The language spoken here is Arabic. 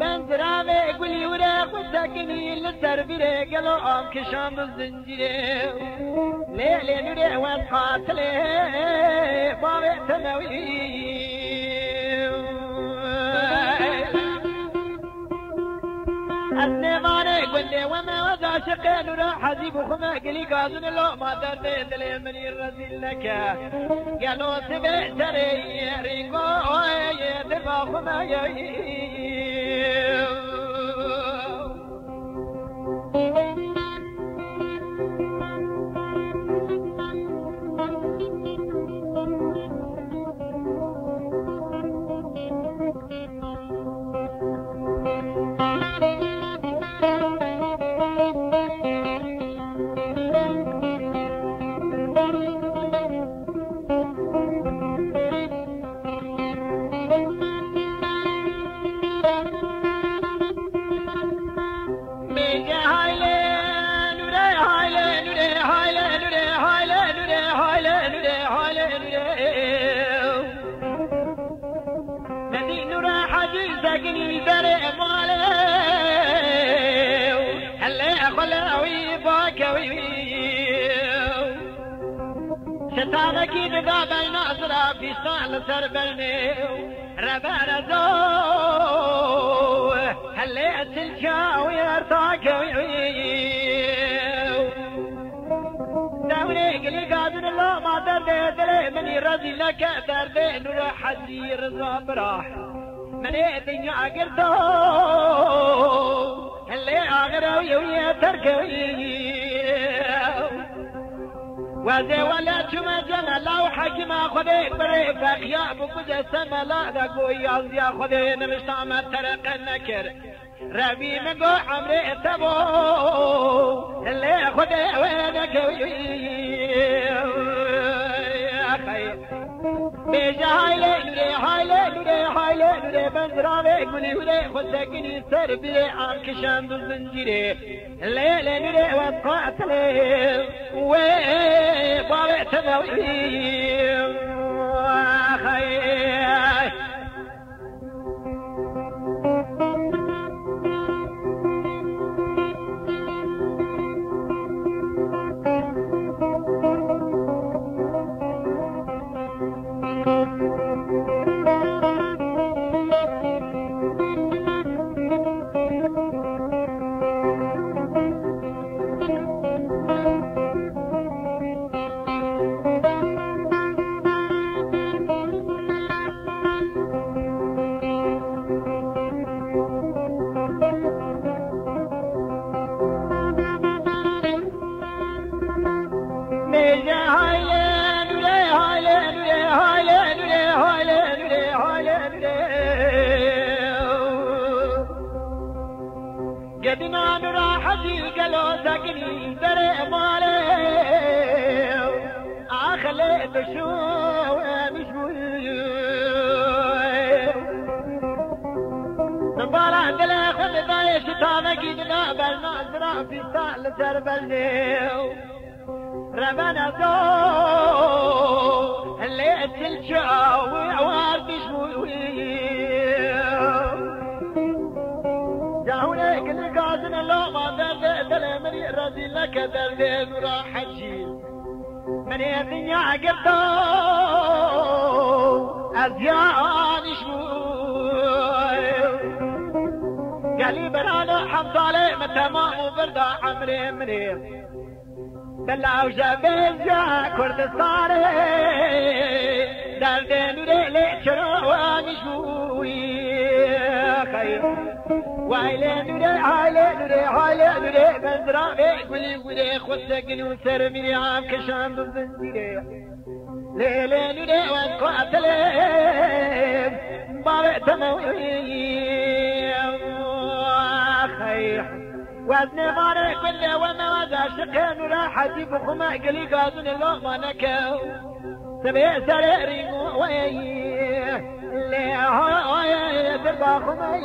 بندرام گلی و را خود دکنی لسر بیره گلو آم کشان و زنجیره لیلی نوره و از قاتله باوی تنوی وما وذا شقين وراح حزيب وخما قلي قازن لو ما درد دلي من الرزيل لك. قالوا سبع تري ريقو يدربا خما ساقني درع ماله هلا خلاوي باكوي شتانك دقا بين أسرى في سال سربرني ربنا زو هلا تلشاوي ارتاكوي دوري قلي قادر الله ما درد مني رزي لك درد نور حزير زابراح مني الدنيا قرتو اللي اغرو يويا تركوي وزي ولا تما جنا لو حكما خذي بري بخيا بكوز سما لا دقو يا خذي نمشتا ما ترق النكر ربي مقو عمري تبو. اللي خذي وينك يا بابي تبوي قدنا نراحتي قالوا ساكني دري مالي اخلي تشو مشوي نبالا دلا خد بايش تانا كيدنا بلنا زرا في سال سربلنيو ربنا زو اللي تلشاو وعوار بشوي رضي لك درد نورا حجي مني الدنيا قدو أزيان شموي قالي برانا حمد علي متمام وبردا عمري مني. دلعو شبيل جا كردستاني درد نوري لي شروان شموي خير. وعلى نوري على نوري على نوري بزرع قولي قولي خدك نوسر من عام كشان بالزنجيري ليلة نوري وانقاتل بابع تموي خير وزن ماري كل وما وزا شقين وراحتي بخما قلي قازن اللغمة نكو. سبع سريري ويه اللي باخمي